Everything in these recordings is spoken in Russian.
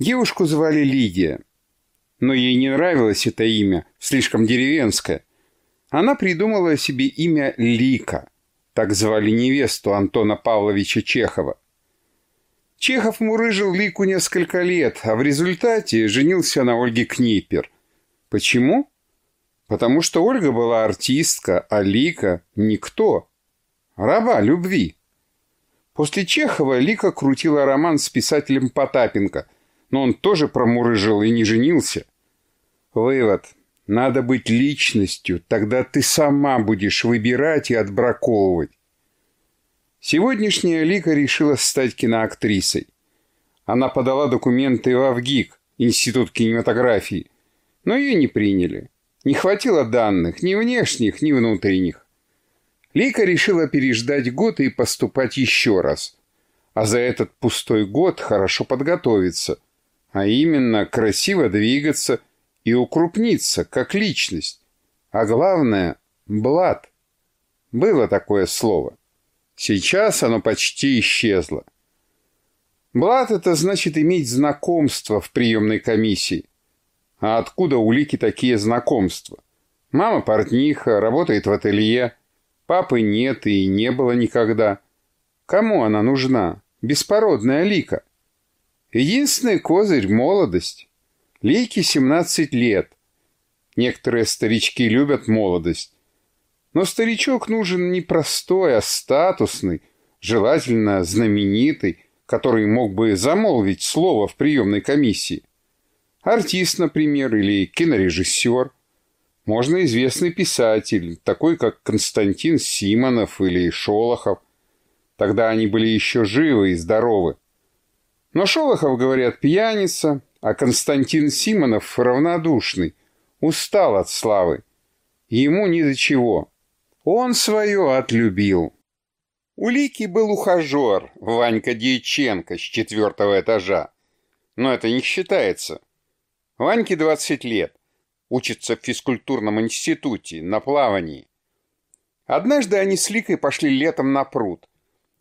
Девушку звали Лидия, но ей не нравилось это имя, слишком деревенское. Она придумала себе имя Лика, так звали невесту Антона Павловича Чехова. Чехов мурыжил Лику несколько лет, а в результате женился на Ольге Книпер. Почему? Потому что Ольга была артистка, а Лика – никто. Раба любви. После Чехова Лика крутила роман с писателем Потапенко, но он тоже промурыжил и не женился. Вывод. Надо быть личностью, тогда ты сама будешь выбирать и отбраковывать. Сегодняшняя Лика решила стать киноактрисой. Она подала документы в АВГИК, Институт кинематографии, но ее не приняли. Не хватило данных, ни внешних, ни внутренних. Лика решила переждать год и поступать еще раз. А за этот пустой год хорошо подготовиться. А именно, красиво двигаться и укрупниться, как личность. А главное – блат. Было такое слово. Сейчас оно почти исчезло. Блат – это значит иметь знакомство в приемной комиссии. А откуда у Лики такие знакомства? Мама портниха, работает в ателье. Папы нет и не было никогда. Кому она нужна? Беспородная Лика. Единственный козырь – молодость. Лике 17 лет. Некоторые старички любят молодость. Но старичок нужен не простой, а статусный, желательно знаменитый, который мог бы замолвить слово в приемной комиссии. Артист, например, или кинорежиссер. Можно известный писатель, такой как Константин Симонов или Шолохов. Тогда они были еще живы и здоровы. Но Шолохов, говорят, пьяница, а Константин Симонов равнодушный, устал от славы. Ему ни до чего. Он свое отлюбил. У Лики был ухажер, Ванька Дьяченко с четвертого этажа. Но это не считается. Ваньке 20 лет. Учится в физкультурном институте, на плавании. Однажды они с Ликой пошли летом на пруд.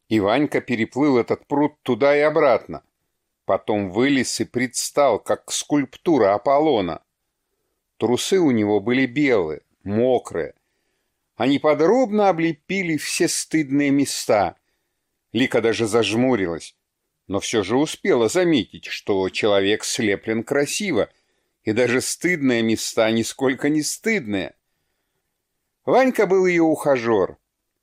И Ванька переплыл этот пруд туда и обратно. Потом вылез и предстал, как скульптура Аполлона. Трусы у него были белые, мокрые. Они подробно облепили все стыдные места. Лика даже зажмурилась, но все же успела заметить, что человек слеплен красиво — и даже стыдные места нисколько не стыдные. Ванька был ее ухажер,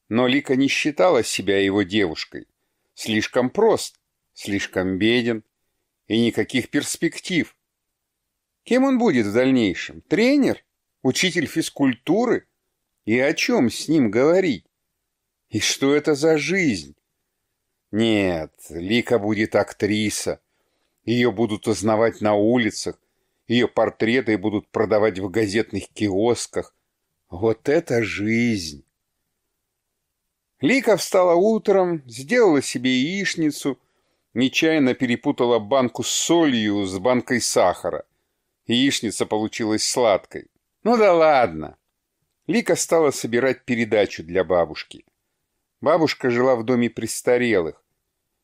но Лика не считала себя его девушкой. Слишком прост, слишком беден и никаких перспектив. Кем он будет в дальнейшем? Тренер? Учитель физкультуры? И о чем с ним говорить? И что это за жизнь? Нет, Лика будет актриса. Ее будут узнавать на улицах, ее портреты будут продавать в газетных киосках. Вот это жизнь! Лика встала утром, сделала себе яичницу, нечаянно перепутала банку с солью с банкой сахара. Яичница получилась сладкой. Ну да ладно. Лика стала собирать передачу для бабушки. Бабушка жила в доме престарелых.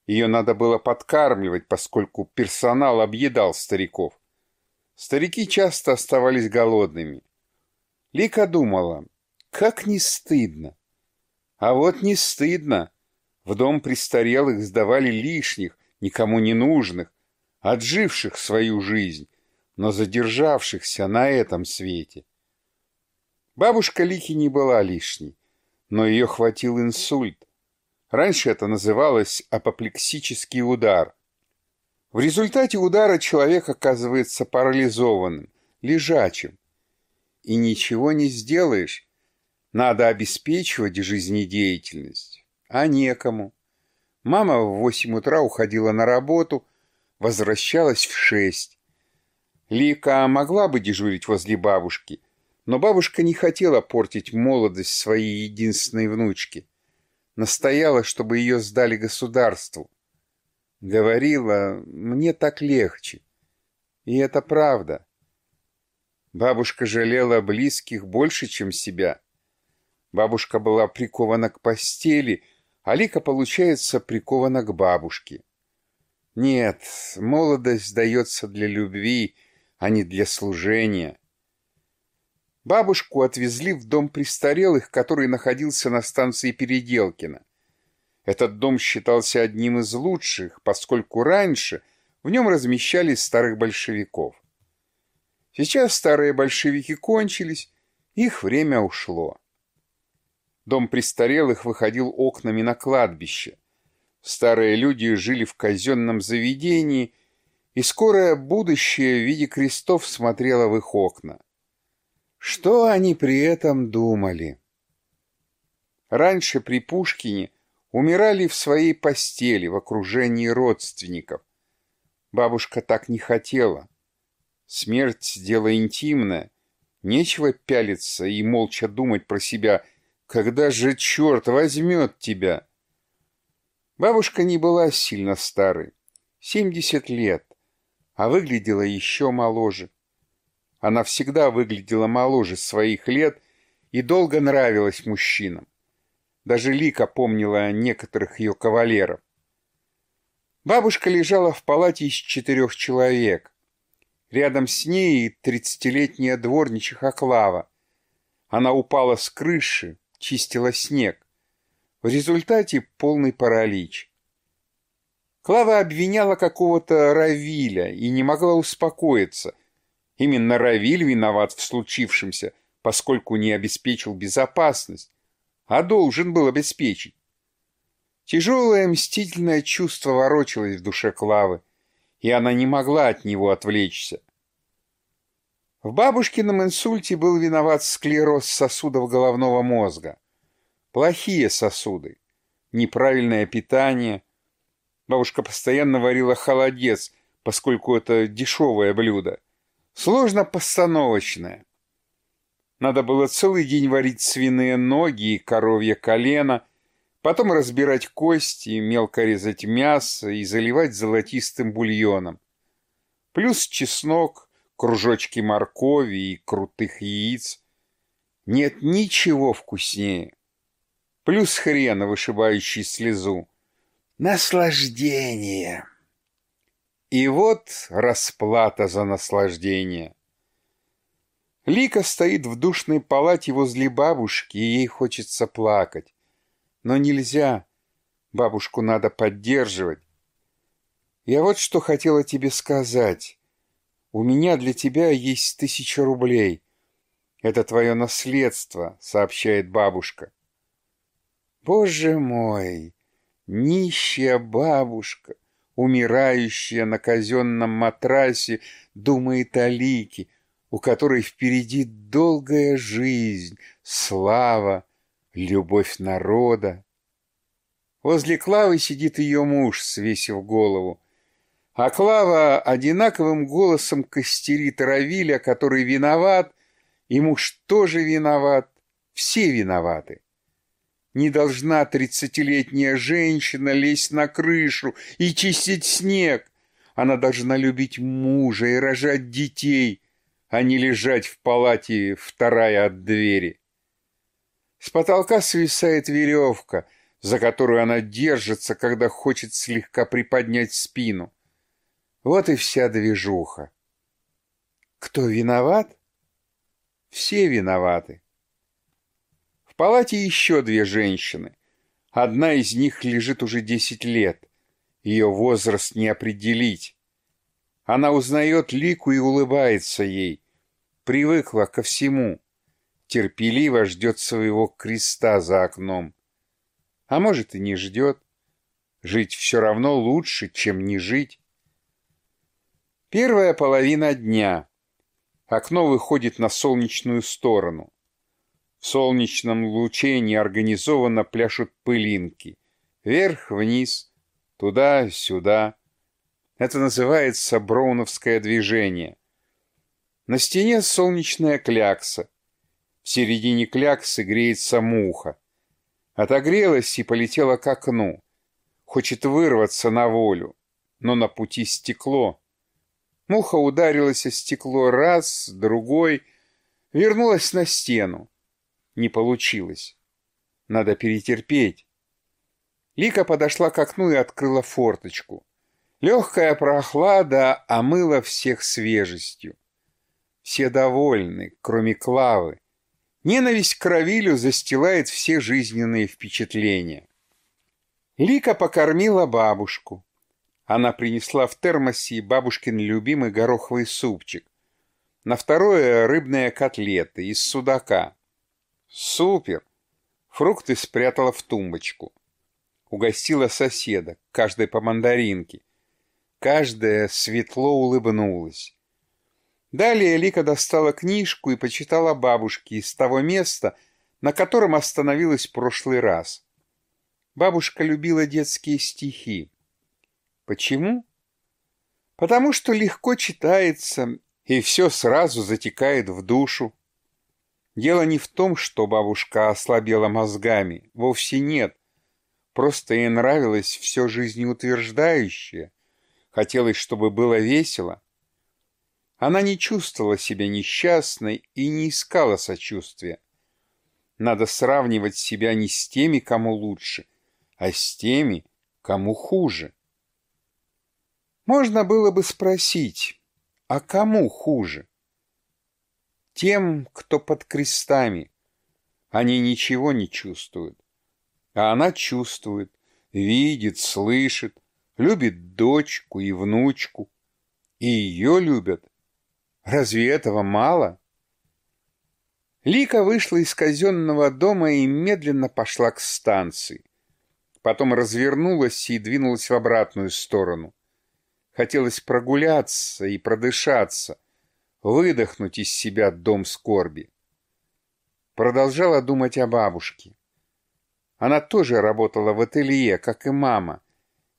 Ее надо было подкармливать, поскольку персонал объедал стариков. Старики часто оставались голодными. Лика думала, как не стыдно. А вот не стыдно. В дом престарелых сдавали лишних, никому не нужных, отживших свою жизнь, но задержавшихся на этом свете. Бабушка Лики не была лишней, но ее хватил инсульт. Раньше это называлось апоплексический удар. В результате удара человек оказывается парализованным, лежачим. И ничего не сделаешь. Надо обеспечивать жизнедеятельность. А некому. Мама в восемь утра уходила на работу, возвращалась в шесть. Лика могла бы дежурить возле бабушки, но бабушка не хотела портить молодость своей единственной внучки. Настояла, чтобы ее сдали государству. Говорила, мне так легче. И это правда. Бабушка жалела близких больше, чем себя. Бабушка была прикована к постели, а Лика, получается, прикована к бабушке. Нет, молодость дается для любви, а не для служения. Бабушку отвезли в дом престарелых, который находился на станции Переделкино. Этот дом считался одним из лучших, поскольку раньше в нем размещались старых большевиков. Сейчас старые большевики кончились, их время ушло. Дом престарелых выходил окнами на кладбище. Старые люди жили в казенном заведении, и скорое будущее в виде крестов смотрело в их окна. Что они при этом думали? Раньше при Пушкине умирали в своей постели в окружении родственников. Бабушка так не хотела. Смерть — дело интимное. Нечего пялиться и молча думать про себя, когда же черт возьмет тебя. Бабушка не была сильно старой, 70 лет, а выглядела еще моложе. Она всегда выглядела моложе своих лет и долго нравилась мужчинам. Даже Лика помнила некоторых ее кавалеров. Бабушка лежала в палате из четырех человек. Рядом с ней тридцатилетняя дворничиха Клава. Она упала с крыши, чистила снег. В результате полный паралич. Клава обвиняла какого-то Равиля и не могла успокоиться. Именно Равиль виноват в случившемся, поскольку не обеспечил безопасность, а должен был обеспечить. Тяжелое мстительное чувство ворочалось в душе Клавы, и она не могла от него отвлечься. В бабушкином инсульте был виноват склероз сосудов головного мозга. Плохие сосуды, неправильное питание. Бабушка постоянно варила холодец, поскольку это дешевое блюдо. Сложно постановочное. Надо было целый день варить свиные ноги и коровье колено, потом разбирать кости, мелко резать мясо и заливать золотистым бульоном. Плюс чеснок, кружочки моркови и крутых яиц. Нет ничего вкуснее плюс хрен, вышибающий слезу. Наслаждение. И вот расплата за наслаждение. Лика стоит в душной палате возле бабушки, и ей хочется плакать. Но нельзя. Бабушку надо поддерживать. Я вот что хотела тебе сказать. У меня для тебя есть тысяча рублей. Это твое наследство, сообщает бабушка. Боже мой! Нищая бабушка, умирающая на казенном матрасе, думает о Лике, у которой впереди долгая жизнь, слава, любовь народа. Возле Клавы сидит ее муж, свесив голову. А Клава одинаковым голосом костерит Равиля, который виноват, и муж тоже виноват, все виноваты. Не должна тридцатилетняя женщина лезть на крышу и чистить снег. Она должна любить мужа и рожать детей, а не лежать в палате вторая от двери. С потолка свисает веревка, за которую она держится, когда хочет слегка приподнять спину. Вот и вся движуха. Кто виноват? Все виноваты палате еще две женщины. Одна из них лежит уже десять лет. Ее возраст не определить. Она узнает Лику и улыбается ей. Привыкла ко всему. Терпеливо ждет своего креста за окном. А может и не ждет. Жить все равно лучше, чем не жить. Первая половина дня. Окно выходит на солнечную сторону. В солнечном луче неорганизованно пляшут пылинки. Вверх-вниз, туда-сюда. Это называется броуновское движение. На стене солнечная клякса. В середине кляксы греется муха. Отогрелась и полетела к окну. Хочет вырваться на волю, но на пути стекло. Муха ударилась о стекло раз, другой, вернулась на стену. Не получилось. Надо перетерпеть. Лика подошла к окну и открыла форточку. Легкая прохлада омыла всех свежестью. Все довольны, кроме Клавы. Ненависть к Равилю застилает все жизненные впечатления. Лика покормила бабушку. Она принесла в термосе бабушкин любимый гороховый супчик. На второе рыбные котлеты из судака. Супер! Фрукты спрятала в тумбочку. Угостила соседа, каждой по мандаринке. Каждая светло улыбнулась. Далее Лика достала книжку и почитала бабушке из того места, на котором остановилась в прошлый раз. Бабушка любила детские стихи. Почему? Потому что легко читается, и все сразу затекает в душу. Дело не в том, что бабушка ослабела мозгами, вовсе нет. Просто ей нравилось все жизнеутверждающее. Хотелось, чтобы было весело. Она не чувствовала себя несчастной и не искала сочувствия. Надо сравнивать себя не с теми, кому лучше, а с теми, кому хуже. Можно было бы спросить, а кому хуже? Тем, кто под крестами. Они ничего не чувствуют. А она чувствует, видит, слышит, любит дочку и внучку. И ее любят Разве этого мало? Лика вышла из казенного дома и медленно пошла к станции. Потом развернулась и двинулась в обратную сторону. Хотелось прогуляться и продышаться, выдохнуть из себя дом скорби. Продолжала думать о бабушке. Она тоже работала в ателье, как и мама.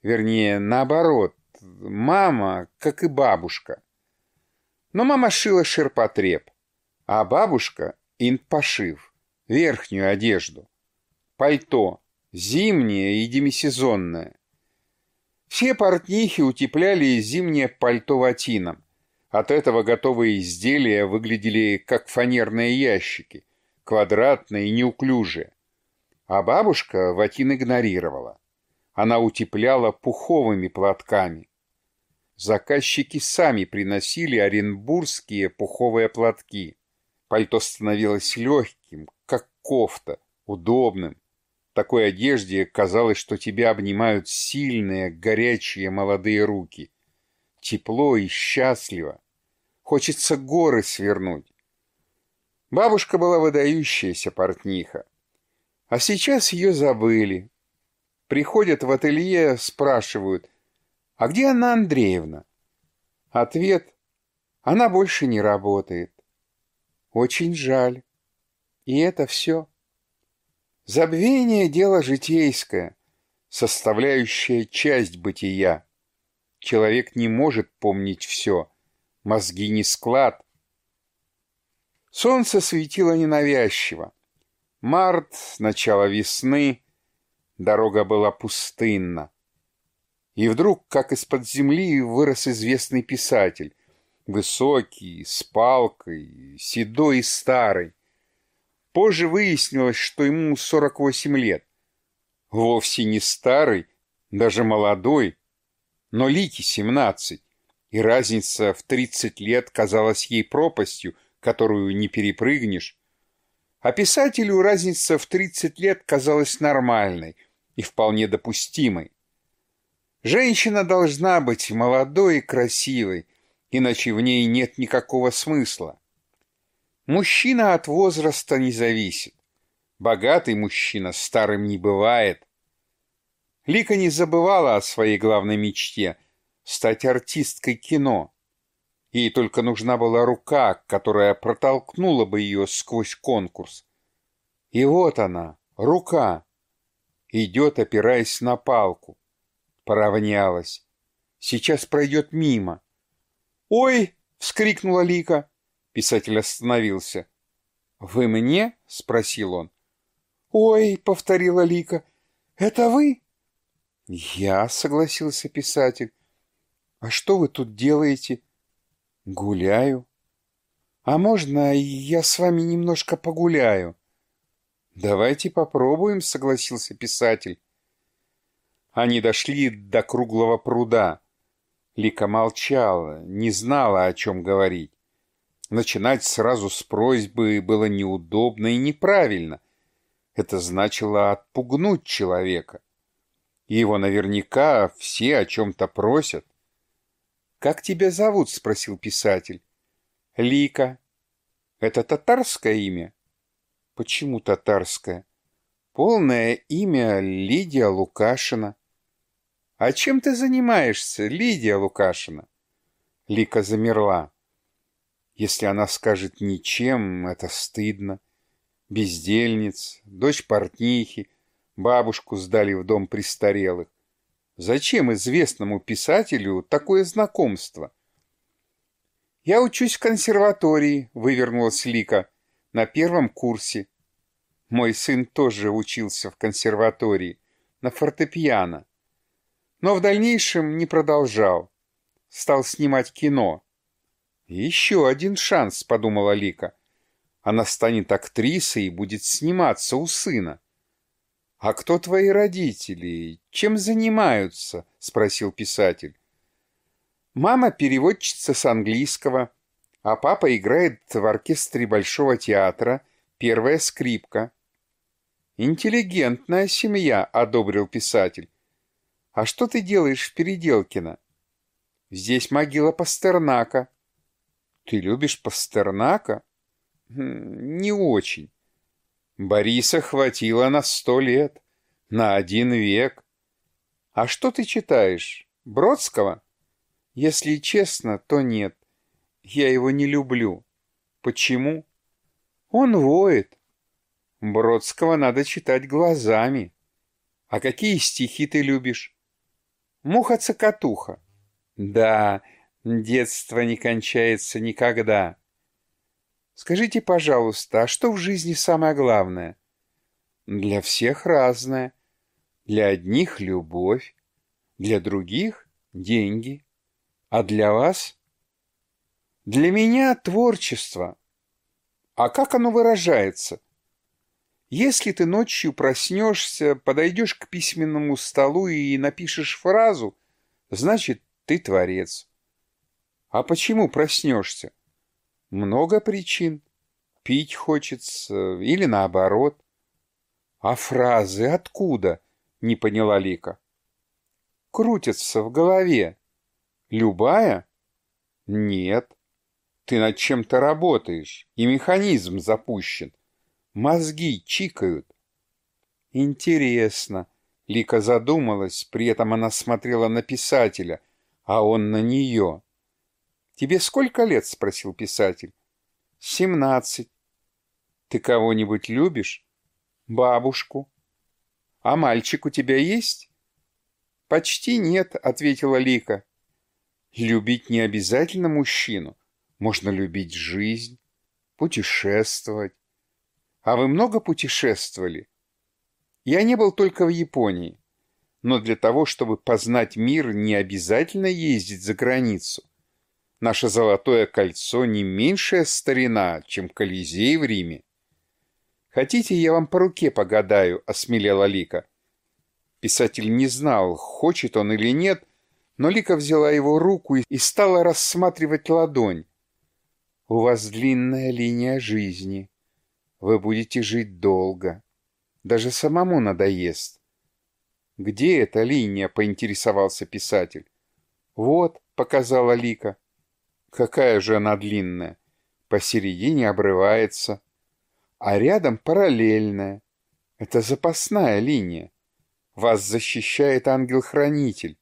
Вернее, наоборот, мама, как и бабушка. Но мама шила ширпотреб, а бабушка — инт-пошив, верхнюю одежду, пальто, зимнее и демисезонное. Все портнихи утепляли зимнее пальто ватином. От этого готовые изделия выглядели как фанерные ящики, квадратные и неуклюжие. А бабушка ватин игнорировала. Она утепляла пуховыми платками. Заказчики сами приносили оренбургские пуховые платки. Пальто становилось легким, как кофта, удобным. Такой одежде казалось, что тебя обнимают сильные, горячие молодые руки. Тепло и счастливо. Хочется горы свернуть. Бабушка была выдающаяся портниха. А сейчас ее забыли. Приходят в ателье, спрашивают – «А где Анна Андреевна?» Ответ «Она больше не работает». Очень жаль. И это все. Забвение – дело житейское, составляющая часть бытия. Человек не может помнить все, мозги не склад. Солнце светило ненавязчиво. Март, начало весны, дорога была пустынна. И вдруг, как из-под земли, вырос известный писатель. Высокий, с палкой, седой и старый. Позже выяснилось, что ему 48 лет. Вовсе не старый, даже молодой, но Лики 17, и разница в 30 лет казалась ей пропастью, которую не перепрыгнешь. А писателю разница в 30 лет казалась нормальной и вполне допустимой. Женщина должна быть молодой и красивой, иначе в ней нет никакого смысла. Мужчина от возраста не зависит. Богатый мужчина старым не бывает. Лика не забывала о своей главной мечте — стать артисткой кино. Ей только нужна была рука, которая протолкнула бы ее сквозь конкурс. И вот она, рука, идет, опираясь на палку поравнялась. Сейчас пройдет мимо. «Ой!» — вскрикнула Лика. Писатель остановился. «Вы мне?» — спросил он. «Ой!» — повторила Лика. «Это вы?» «Я», — согласился писатель. «А что вы тут делаете?» «Гуляю». «А можно я с вами немножко погуляю?» «Давайте попробуем», — согласился писатель. Они дошли до круглого пруда. Лика молчала, не знала, о чем говорить. Начинать сразу с просьбы было неудобно и неправильно. Это значило отпугнуть человека. Его наверняка все о чем-то просят. «Как тебя зовут?» — спросил писатель. «Лика». «Это татарское имя?» «Почему татарское?» «Полное имя Лидия Лукашина». «А чем ты занимаешься, Лидия Лукашина?» Лика замерла. Если она скажет «ничем», это стыдно. Бездельниц, дочь портнихи, бабушку сдали в дом престарелых. Зачем известному писателю такое знакомство? «Я учусь в консерватории», — вывернулась Лика, — «на первом курсе». Мой сын тоже учился в консерватории, на фортепиано. Но в дальнейшем не продолжал. Стал снимать кино. «Еще один шанс», — подумала Лика. «Она станет актрисой и будет сниматься у сына». «А кто твои родители? Чем занимаются?» — спросил писатель. «Мама переводчица с английского, а папа играет в оркестре Большого театра, первая скрипка». «Интеллигентная семья», — одобрил писатель. «А что ты делаешь в Переделкино?» «Здесь могила Пастернака». Ты любишь Пастернака? Не очень. Бориса хватило на сто лет, на один век. А что ты читаешь? Бродского? Если честно, то нет. Я его не люблю. Почему? Он воет. Бродского надо читать глазами. А какие стихи ты любишь? Муха-цокотуха. Да, Детство не кончается никогда. Скажите, пожалуйста, а что в жизни самое главное? Для всех разное. Для одних — любовь, для других — деньги. А для вас? Для меня — творчество. А как оно выражается? Если ты ночью проснешься, подойдешь к письменному столу и напишешь фразу, значит, ты творец. А почему проснешься? Много причин. Пить хочется или наоборот. А фразы откуда? Не поняла Лика. Крутятся в голове. Любая? Нет. Ты над чем-то работаешь, и механизм запущен. Мозги чикают. Интересно. Лика задумалась, при этом она смотрела на писателя, а он на нее. «Тебе сколько лет?» — спросил писатель. «Семнадцать». «Ты кого-нибудь любишь?» «Бабушку». «А мальчик у тебя есть?» «Почти нет», — ответила Лика. «Любить не обязательно мужчину. Можно любить жизнь, путешествовать. А вы много путешествовали?» «Я не был только в Японии. Но для того, чтобы познать мир, не обязательно ездить за границу. Наше золотое кольцо не меньшая старина, чем Колизей в Риме. «Хотите, я вам по руке погадаю?» — осмелела Лика. Писатель не знал, хочет он или нет, но Лика взяла его руку и стала рассматривать ладонь. «У вас длинная линия жизни. Вы будете жить долго. Даже самому надоест». «Где эта линия?» — поинтересовался писатель. «Вот», — показала Лика. Какая же она длинная. Посередине обрывается. А рядом параллельная. Это запасная линия. Вас защищает ангел-хранитель.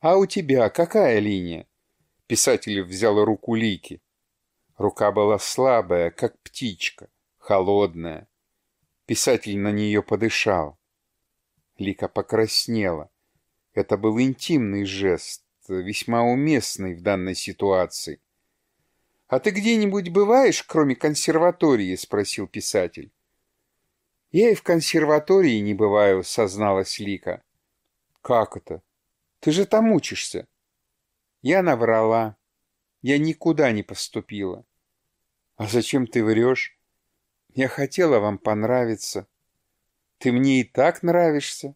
А у тебя какая линия? Писатель взял руку Лики. Рука была слабая, как птичка, холодная. Писатель на нее подышал. Лика покраснела. Это был интимный жест, весьма уместный в данной ситуации. «А ты где-нибудь бываешь, кроме консерватории?» — спросил писатель. «Я и в консерватории не бываю», — созналась Лика. «Как это? Ты же там учишься». Я наврала. Я никуда не поступила. «А зачем ты врешь?» «Я хотела вам понравиться». «Ты мне и так нравишься».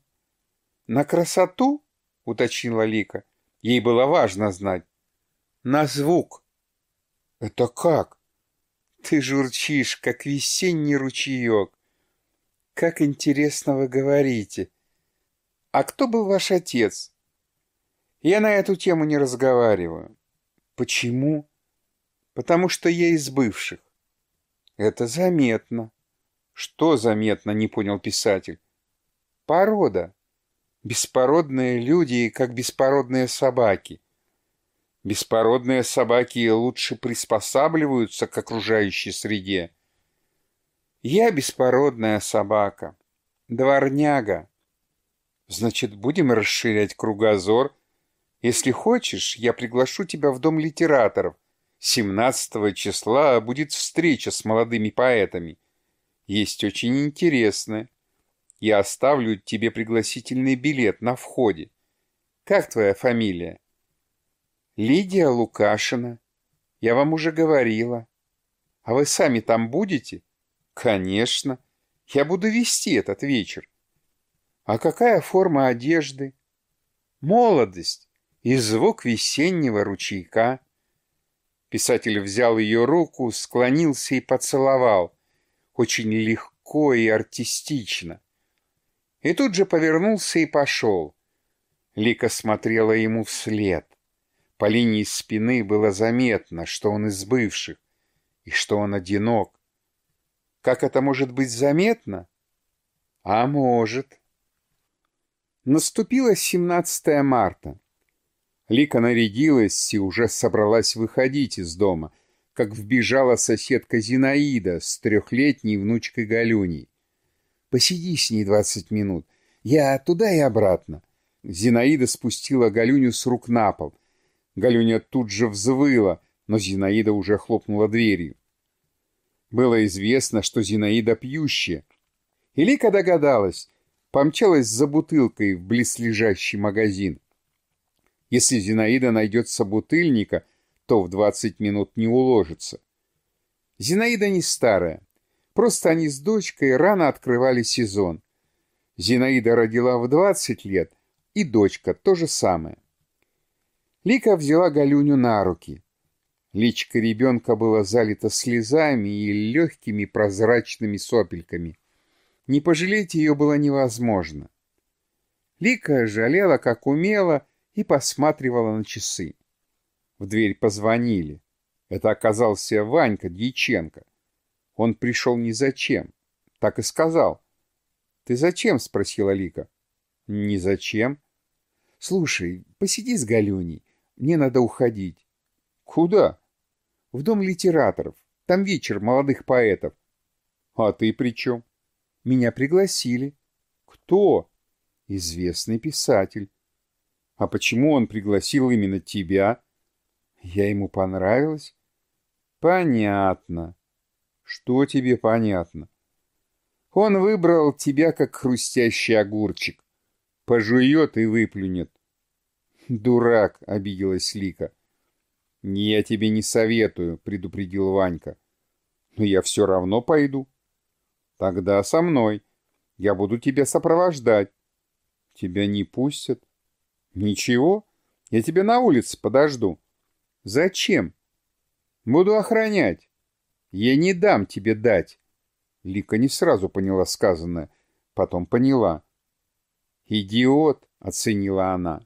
«На красоту?» — уточнила Лика. Ей было важно знать. На звук. Это как? Ты журчишь, как весенний ручеек. Как интересно вы говорите. А кто был ваш отец? Я на эту тему не разговариваю. Почему? Потому что я из бывших. Это заметно. Что заметно, не понял писатель. Порода. Беспородные люди, как беспородные собаки. Беспородные собаки лучше приспосабливаются к окружающей среде. Я беспородная собака. Дворняга. Значит, будем расширять кругозор. Если хочешь, я приглашу тебя в Дом литераторов. 17 числа будет встреча с молодыми поэтами. Есть очень интересное. Я оставлю тебе пригласительный билет на входе. Как твоя фамилия? Лидия Лукашина. Я вам уже говорила. А вы сами там будете? Конечно. Я буду вести этот вечер. А какая форма одежды? Молодость и звук весеннего ручейка. Писатель взял ее руку, склонился и поцеловал. Очень легко и артистично. И тут же повернулся и пошел. Лика смотрела ему вслед. По линии спины было заметно, что он из бывших, и что он одинок. Как это может быть заметно? А может. Наступило 17 марта. Лика нарядилась и уже собралась выходить из дома, как вбежала соседка Зинаида с трехлетней внучкой Галюней. «Посиди с ней двадцать минут. Я туда и обратно». Зинаида спустила Галюню с рук на пол. Галюня тут же взвыла, но Зинаида уже хлопнула дверью. Было известно, что Зинаида пьющая. И догадалась, помчалась за бутылкой в близлежащий магазин. Если Зинаида найдет собутыльника, то в двадцать минут не уложится. Зинаида не старая. Просто они с дочкой рано открывали сезон. Зинаида родила в двадцать лет, и дочка то же самое. Лика взяла Галюню на руки. Личка ребенка была залита слезами и легкими прозрачными сопельками. Не пожалеть ее было невозможно. Лика жалела, как умела, и посматривала на часы. В дверь позвонили. Это оказался Ванька Дьяченко. Он пришел ни зачем. Так и сказал. «Ты зачем?» — спросила Лика. «Не зачем». «Слушай, посиди с Галюней. Мне надо уходить. Куда? В дом литераторов. Там вечер молодых поэтов. А ты при чем? Меня пригласили. Кто? Известный писатель. А почему он пригласил именно тебя? Я ему понравилась. Понятно. Что тебе понятно? Он выбрал тебя как хрустящий огурчик. Пожует и выплюнет. «Дурак!» — обиделась Лика. «Я тебе не советую», — предупредил Ванька. «Но я все равно пойду». «Тогда со мной. Я буду тебя сопровождать». «Тебя не пустят?» «Ничего. Я тебя на улице подожду». «Зачем?» «Буду охранять». «Я не дам тебе дать». Лика не сразу поняла сказанное, потом поняла. «Идиот!» — оценила она.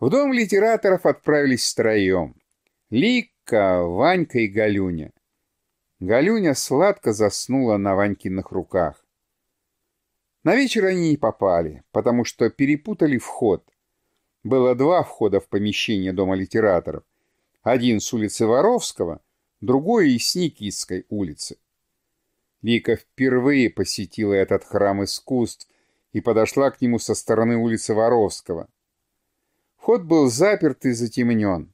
В дом литераторов отправились втроем. Лика, Ванька и Галюня. Галюня сладко заснула на Ванькиных руках. На вечер они не попали, потому что перепутали вход. Было два входа в помещение Дома литераторов. Один с улицы Воровского, другой из Никитской улицы. Вика впервые посетила этот храм искусств и подошла к нему со стороны улицы Воровского. Вход был заперт и затемнен.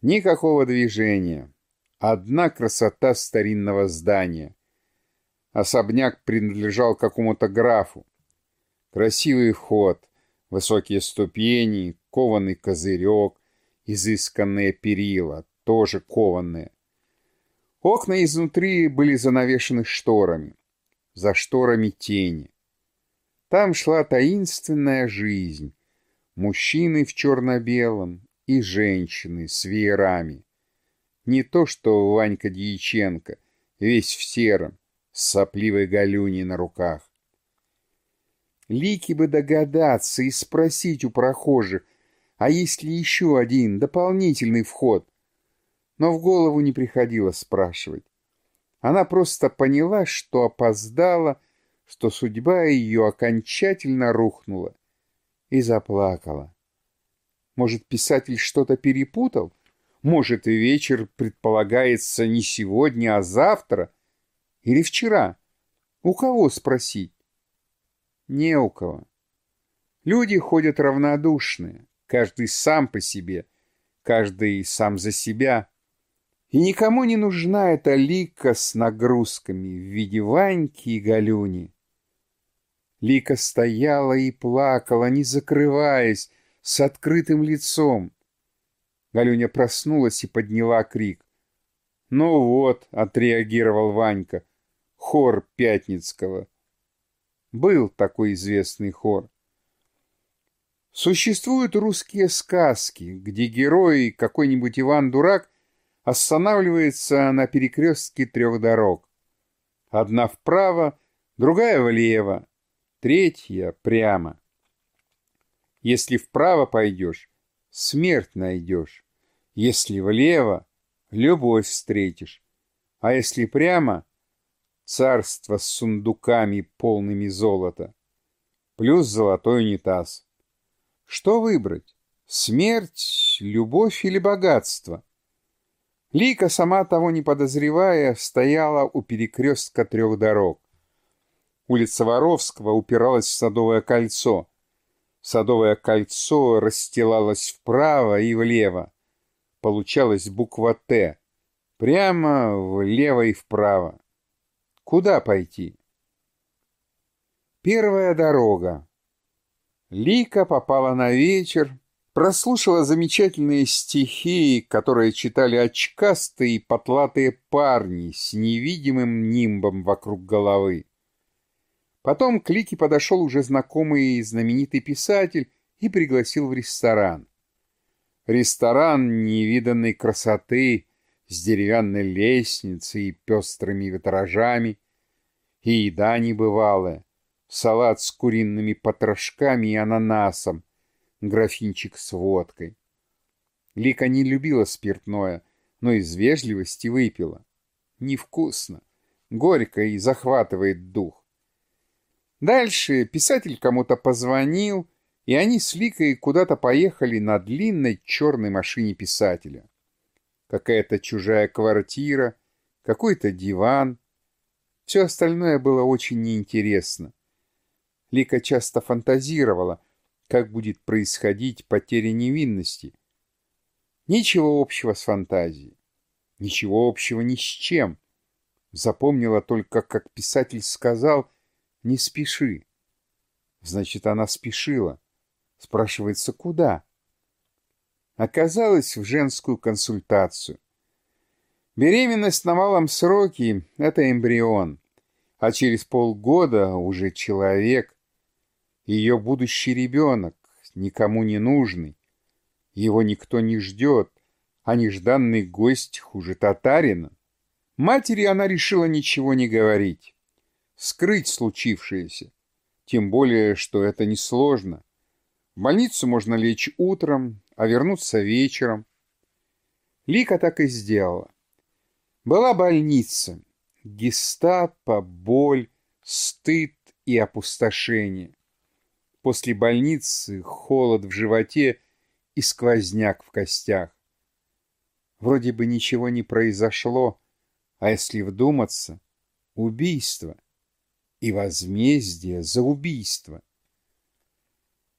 Никакого движения. Одна красота старинного здания. Особняк принадлежал какому-то графу. Красивый вход, высокие ступени, кованый козырек, изысканные перила, тоже кованные. Окна изнутри были занавешены шторами. За шторами тени. Там шла таинственная жизнь, Мужчины в черно-белом и женщины с веерами. Не то что Ванька Дьяченко, весь в сером, с сопливой галюней на руках. Лики бы догадаться и спросить у прохожих, а есть ли еще один дополнительный вход. Но в голову не приходило спрашивать. Она просто поняла, что опоздала, что судьба ее окончательно рухнула, и заплакала. Может, писатель что-то перепутал? Может, вечер предполагается не сегодня, а завтра? Или вчера? У кого спросить? Не у кого. Люди ходят равнодушные, каждый сам по себе, каждый сам за себя. И никому не нужна эта лика с нагрузками в виде Ваньки и Галюни. Лика стояла и плакала, не закрываясь, с открытым лицом. Галюня проснулась и подняла крик. «Ну вот», — отреагировал Ванька, — «хор Пятницкого». Был такой известный хор. Существуют русские сказки, где герой, какой-нибудь Иван-дурак, останавливается на перекрестке трех дорог. Одна вправо, другая влево, третья прямо. Если вправо пойдешь, смерть найдешь. Если влево, любовь встретишь. А если прямо, царство с сундуками, полными золота. Плюс золотой унитаз. Что выбрать? Смерть, любовь или богатство? Лика, сама того не подозревая, стояла у перекрестка трех дорог. Улица Воровского упиралась в Садовое кольцо. Садовое кольцо расстилалось вправо и влево. Получалась буква «Т». Прямо влево и вправо. Куда пойти? Первая дорога. Лика попала на вечер, прослушала замечательные стихи, которые читали очкастые потлатые парни с невидимым нимбом вокруг головы. Потом к Лике подошел уже знакомый знаменитый писатель и пригласил в ресторан. Ресторан невиданной красоты, с деревянной лестницей и пестрыми витражами, и еда небывалая, салат с куриными потрошками и ананасом, графинчик с водкой. Лика не любила спиртное, но из вежливости выпила. Невкусно, горько и захватывает дух. Дальше писатель кому-то позвонил, и они с Ликой куда-то поехали на длинной черной машине писателя. Какая-то чужая квартира, какой-то диван. Все остальное было очень неинтересно. Лика часто фантазировала, как будет происходить потеря невинности. Ничего общего с фантазией. Ничего общего ни с чем. Запомнила только, как писатель сказал — не спеши. Значит, она спешила. Спрашивается, куда? Оказалось, в женскую консультацию. Беременность на малом сроке – это эмбрион, а через полгода уже человек. Ее будущий ребенок, никому не нужный. Его никто не ждет, а нежданный гость хуже татарина. Матери она решила ничего не говорить скрыть случившееся. Тем более, что это несложно. В больницу можно лечь утром, а вернуться вечером. Лика так и сделала. Была больница. Гестапо, боль, стыд и опустошение. После больницы холод в животе и сквозняк в костях. Вроде бы ничего не произошло, а если вдуматься — убийство и возмездие за убийство.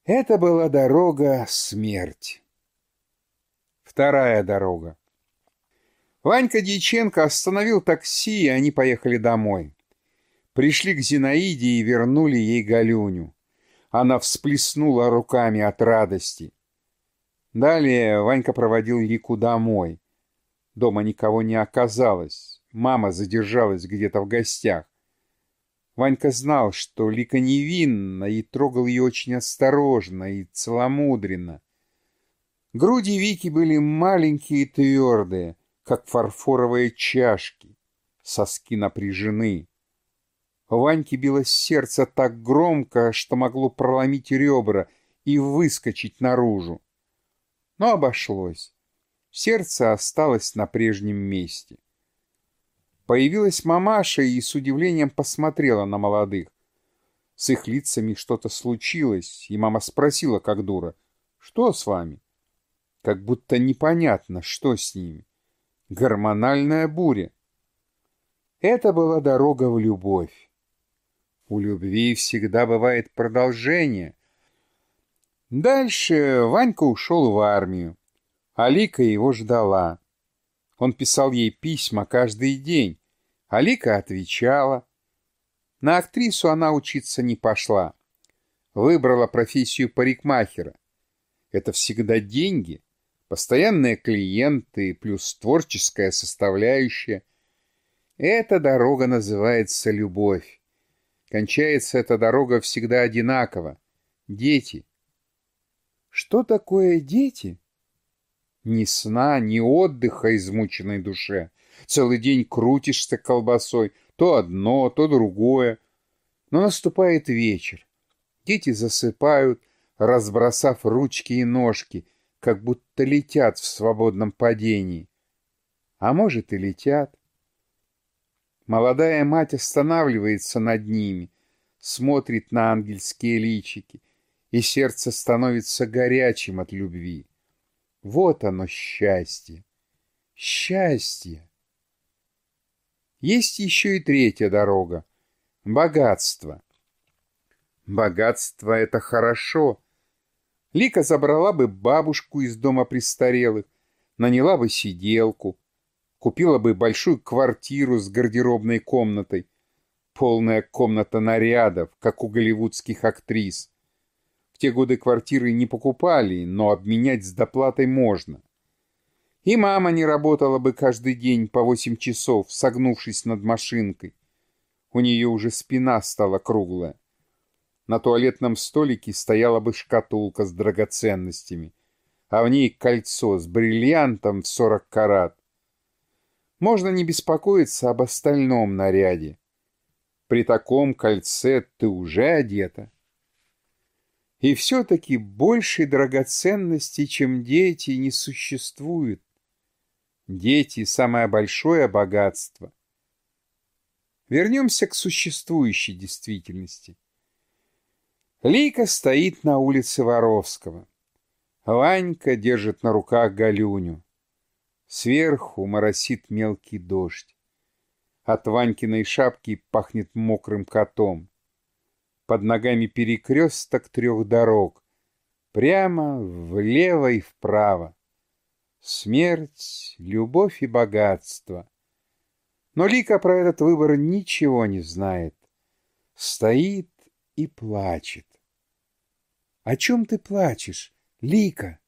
Это была дорога смерть. Вторая дорога. Ванька Дьяченко остановил такси, и они поехали домой. Пришли к Зинаиде и вернули ей Галюню. Она всплеснула руками от радости. Далее Ванька проводил Лику домой. Дома никого не оказалось. Мама задержалась где-то в гостях. Ванька знал, что Лика невинна, и трогал ее очень осторожно и целомудренно. Груди Вики были маленькие и твердые, как фарфоровые чашки, соски напряжены. У Ваньки билось сердце так громко, что могло проломить ребра и выскочить наружу. Но обошлось. Сердце осталось на прежнем месте. Появилась мамаша и с удивлением посмотрела на молодых. С их лицами что-то случилось, и мама спросила, как дура, «Что с вами?» Как будто непонятно, что с ними. Гормональная буря. Это была дорога в любовь. У любви всегда бывает продолжение. Дальше Ванька ушел в армию. Алика его ждала. Он писал ей письма каждый день. Алика отвечала. На актрису она учиться не пошла. Выбрала профессию парикмахера. Это всегда деньги, постоянные клиенты плюс творческая составляющая. Эта дорога называется любовь. Кончается эта дорога всегда одинаково. Дети. Что такое дети? Ни сна, ни отдыха измученной душе. Целый день крутишься колбасой, то одно, то другое. Но наступает вечер. Дети засыпают, разбросав ручки и ножки, как будто летят в свободном падении. А может и летят. Молодая мать останавливается над ними, смотрит на ангельские личики, и сердце становится горячим от любви. Вот оно счастье. Счастье. Есть еще и третья дорога — богатство. Богатство — это хорошо. Лика забрала бы бабушку из дома престарелых, наняла бы сиделку, Купила бы большую квартиру с гардеробной комнатой. Полная комната нарядов, как у голливудских актрис. В те годы квартиры не покупали, но обменять с доплатой можно. И мама не работала бы каждый день по восемь часов, согнувшись над машинкой. У нее уже спина стала круглая. На туалетном столике стояла бы шкатулка с драгоценностями, а в ней кольцо с бриллиантом в сорок карат. Можно не беспокоиться об остальном наряде. При таком кольце ты уже одета. И все-таки большей драгоценности, чем дети, не существует. Дети — самое большое богатство. Вернемся к существующей действительности. Лика стоит на улице Воровского. Ванька держит на руках Галюню. Сверху моросит мелкий дождь. От Ванькиной шапки пахнет мокрым котом. Под ногами перекресток трех дорог. Прямо влево и вправо. Смерть, любовь и богатство. Но Лика про этот выбор ничего не знает. Стоит и плачет. — О чем ты плачешь, Лика?